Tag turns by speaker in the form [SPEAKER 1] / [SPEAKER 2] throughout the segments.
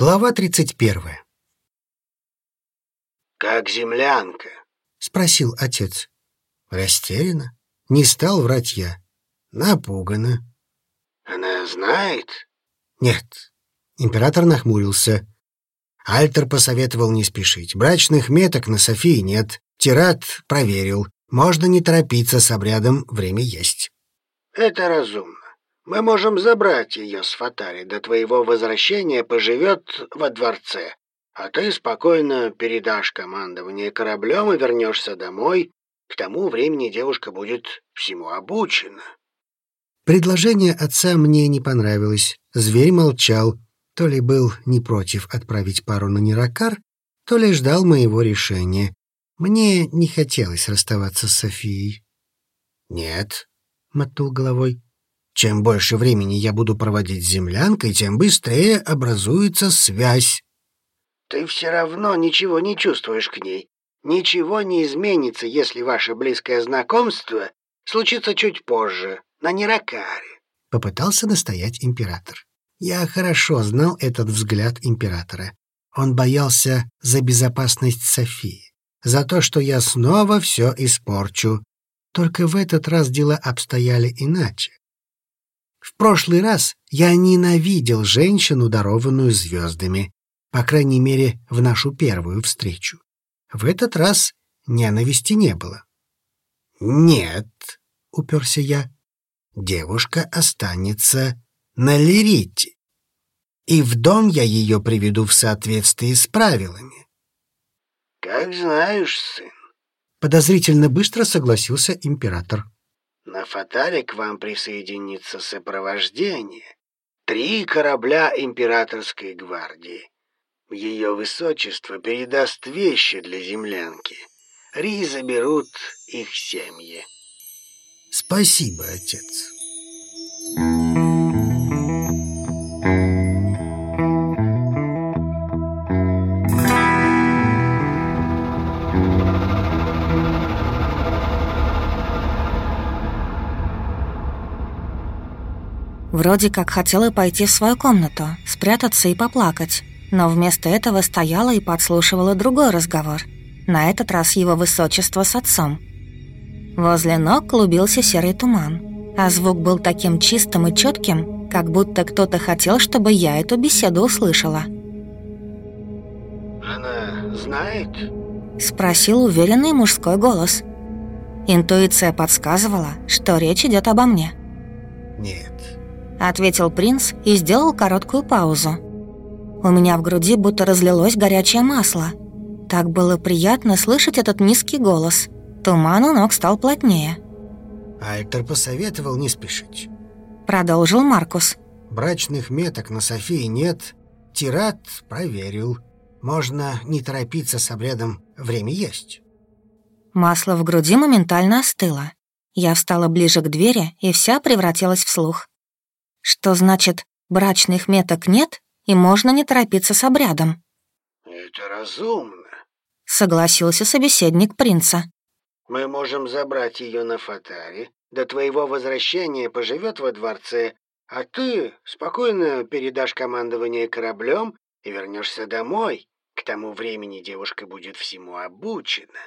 [SPEAKER 1] Глава тридцать первая.
[SPEAKER 2] «Как землянка?»
[SPEAKER 1] — спросил отец. Растерянно. Не стал врать я. Напугана.
[SPEAKER 2] «Она знает?»
[SPEAKER 1] «Нет». Император нахмурился. Альтер посоветовал не спешить. Брачных меток на Софии нет. Тират проверил. Можно не торопиться с обрядом, время есть.
[SPEAKER 2] «Это разумно. Мы можем забрать ее с Фатари. До твоего возвращения поживет во дворце. А ты спокойно передашь командование кораблем и вернешься домой. К тому времени девушка будет всему обучена».
[SPEAKER 1] Предложение отца мне не понравилось. Зверь молчал. То ли был не против отправить пару на Неракар, то ли ждал моего решения. Мне не хотелось расставаться с Софией. «Нет», — мотнул головой. Чем больше времени я буду проводить с землянкой, тем быстрее образуется связь.
[SPEAKER 2] Ты все равно ничего не чувствуешь к ней. Ничего не изменится, если ваше близкое знакомство случится чуть позже, на Неракаре.
[SPEAKER 1] Попытался настоять император. Я хорошо знал этот взгляд императора. Он боялся за безопасность Софии, за то, что я снова все испорчу. Только в этот раз дела обстояли иначе. В прошлый раз я ненавидел женщину, дарованную звездами, по крайней мере, в нашу первую встречу. В этот раз ненависти не было. «Нет», — уперся я, — «девушка останется на Лерите, и в дом я ее приведу в соответствии с правилами».
[SPEAKER 2] «Как знаешь, сын», —
[SPEAKER 1] подозрительно быстро согласился император.
[SPEAKER 2] На Фатаре к вам присоединится сопровождение. Три корабля императорской гвардии. Ее высочество передаст вещи для землянки. Ри заберут их семьи.
[SPEAKER 1] Спасибо, отец.
[SPEAKER 3] Вроде как хотела пойти в свою комнату, спрятаться и поплакать, но вместо этого стояла и подслушивала другой разговор. На этот раз его высочество с отцом. Возле ног клубился серый туман, а звук был таким чистым и четким, как будто кто-то хотел, чтобы я эту беседу услышала.
[SPEAKER 2] «Она знает?»
[SPEAKER 3] — спросил уверенный мужской голос. Интуиция подсказывала, что речь идет обо мне.
[SPEAKER 1] «Нет,
[SPEAKER 3] ответил принц и сделал короткую паузу. У меня в груди будто разлилось горячее масло. Так было приятно слышать этот низкий голос. Туман у ног стал плотнее.
[SPEAKER 1] Альтер посоветовал не спешить.
[SPEAKER 3] Продолжил Маркус.
[SPEAKER 1] Брачных меток на Софии нет. Тират проверил. Можно не торопиться с обрядом, время есть.
[SPEAKER 3] Масло в груди моментально остыло. Я встала ближе к двери, и вся превратилась в слух. Что значит, брачных меток нет, и можно не торопиться с обрядом?
[SPEAKER 2] Это разумно,
[SPEAKER 3] согласился собеседник принца.
[SPEAKER 2] Мы можем забрать ее на Фатаре. До твоего возвращения поживет во дворце, а ты спокойно передашь командование кораблем и вернешься домой. К тому времени девушка будет всему обучена.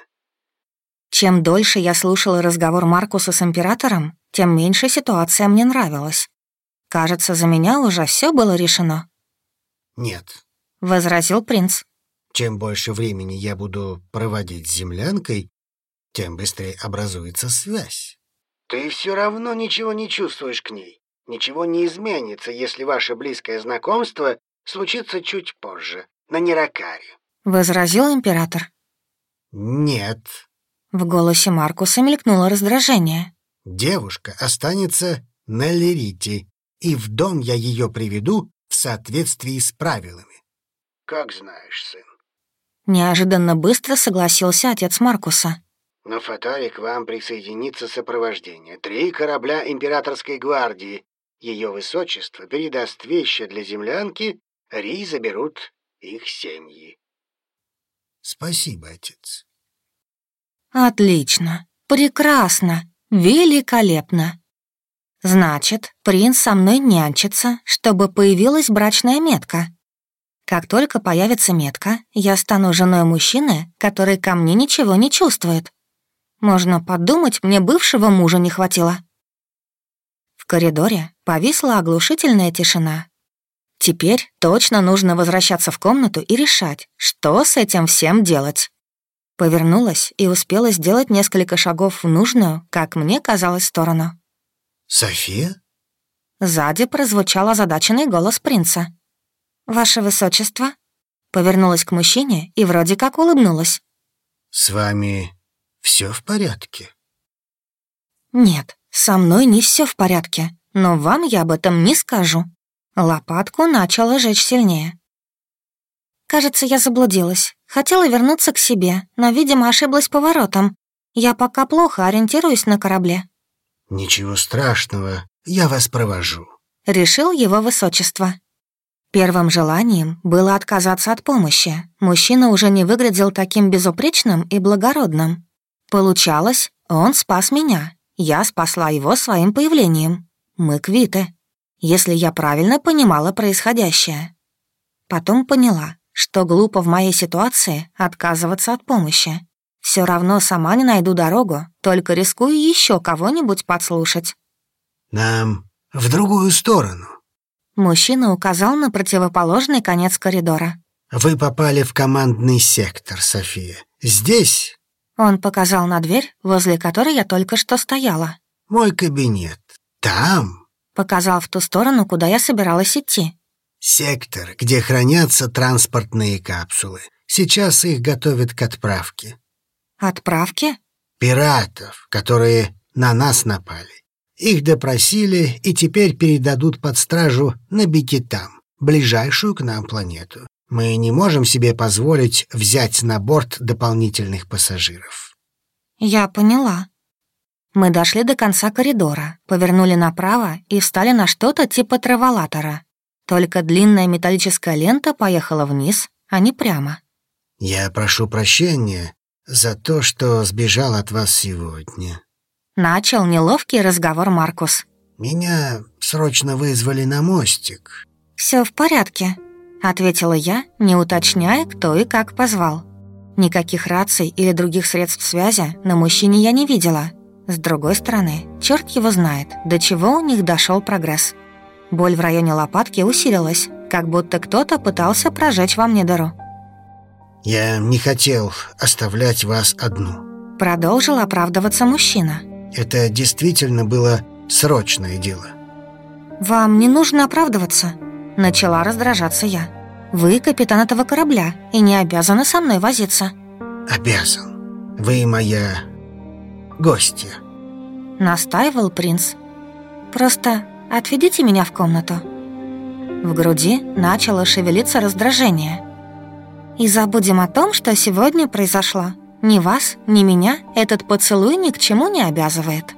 [SPEAKER 3] Чем дольше я слушала разговор Маркуса с императором, тем меньше ситуация мне нравилась. Кажется, за меня уже все было решено.
[SPEAKER 1] «Нет», —
[SPEAKER 3] возразил принц.
[SPEAKER 1] «Чем больше времени я буду проводить с землянкой, тем быстрее образуется связь».
[SPEAKER 2] «Ты все равно ничего не чувствуешь к ней. Ничего не изменится, если ваше близкое знакомство случится чуть позже, на Неракаре», —
[SPEAKER 3] возразил император.
[SPEAKER 1] «Нет».
[SPEAKER 3] В голосе Маркуса мелькнуло раздражение.
[SPEAKER 1] «Девушка останется на Лерите и в дом я ее приведу в соответствии с правилами.
[SPEAKER 2] Как знаешь, сын.
[SPEAKER 3] Неожиданно быстро согласился отец Маркуса.
[SPEAKER 2] На Фатаре к вам присоединится сопровождение. Три корабля императорской гвардии. Ее высочество передаст вещи для землянки, Ри заберут их семьи.
[SPEAKER 1] Спасибо, отец.
[SPEAKER 3] Отлично, прекрасно, великолепно. Значит, принц со мной нянчится, чтобы появилась брачная метка. Как только появится метка, я стану женой мужчины, который ко мне ничего не чувствует. Можно подумать, мне бывшего мужа не хватило. В коридоре повисла оглушительная тишина. Теперь точно нужно возвращаться в комнату и решать, что с этим всем делать. Повернулась и успела сделать несколько шагов в нужную, как мне казалось, сторону.
[SPEAKER 1] «София?»
[SPEAKER 3] Сзади прозвучал озадаченный голос принца. «Ваше высочество?» Повернулась к мужчине и вроде как улыбнулась.
[SPEAKER 1] «С вами все в порядке?»
[SPEAKER 3] «Нет, со мной не все в порядке, но вам я об этом не скажу». Лопатку начала жечь сильнее. Кажется, я заблудилась. Хотела вернуться к себе, но, видимо, ошиблась поворотом. Я пока плохо ориентируюсь на корабле.
[SPEAKER 1] «Ничего страшного, я вас провожу», —
[SPEAKER 3] решил его высочество. Первым желанием было отказаться от помощи. Мужчина уже не выглядел таким безупречным и благородным. Получалось, он спас меня. Я спасла его своим появлением. Мы квиты если я правильно понимала происходящее. Потом поняла, что глупо в моей ситуации отказываться от помощи. Все равно сама не найду дорогу, только рискую еще кого-нибудь подслушать.
[SPEAKER 1] «Нам в другую сторону».
[SPEAKER 3] Мужчина указал на противоположный конец коридора.
[SPEAKER 1] «Вы попали в командный сектор, София. Здесь...»
[SPEAKER 3] Он показал на дверь, возле которой я только что стояла.
[SPEAKER 1] «Мой кабинет. Там
[SPEAKER 3] Показал в ту сторону, куда я собиралась идти.
[SPEAKER 1] «Сектор, где хранятся транспортные капсулы. Сейчас их готовят к отправке».
[SPEAKER 3] «Отправке?»
[SPEAKER 1] «Пиратов, которые на нас напали. Их допросили и теперь передадут под стражу на Бикитам, ближайшую к нам планету. Мы не можем себе позволить взять на борт дополнительных пассажиров».
[SPEAKER 3] «Я поняла», мы дошли до конца коридора, повернули направо и встали на что-то типа траволатора. Только длинная металлическая лента поехала вниз, а не прямо.
[SPEAKER 1] «Я прошу прощения за то, что сбежал от вас сегодня».
[SPEAKER 3] Начал неловкий разговор Маркус.
[SPEAKER 1] «Меня срочно вызвали на мостик».
[SPEAKER 3] Все в порядке», — ответила я, не уточняя, кто и как позвал. Никаких раций или других средств связи на мужчине я не видела — с другой стороны, черт его знает, до чего у них дошел прогресс. Боль в районе лопатки усилилась, как будто кто-то пытался прожечь во мне дыру.
[SPEAKER 1] «Я не хотел оставлять вас одну», —
[SPEAKER 3] продолжил оправдываться мужчина.
[SPEAKER 1] «Это действительно было срочное дело».
[SPEAKER 3] «Вам не нужно оправдываться», — начала раздражаться я. «Вы капитан этого корабля и не обязаны со мной возиться».
[SPEAKER 1] «Обязан. Вы моя гостья.
[SPEAKER 3] Настаивал принц. Просто отведите меня в комнату. В груди начало шевелиться раздражение. И забудем о том, что сегодня произошло. Ни вас, ни меня этот поцелуй ни к чему не обязывает.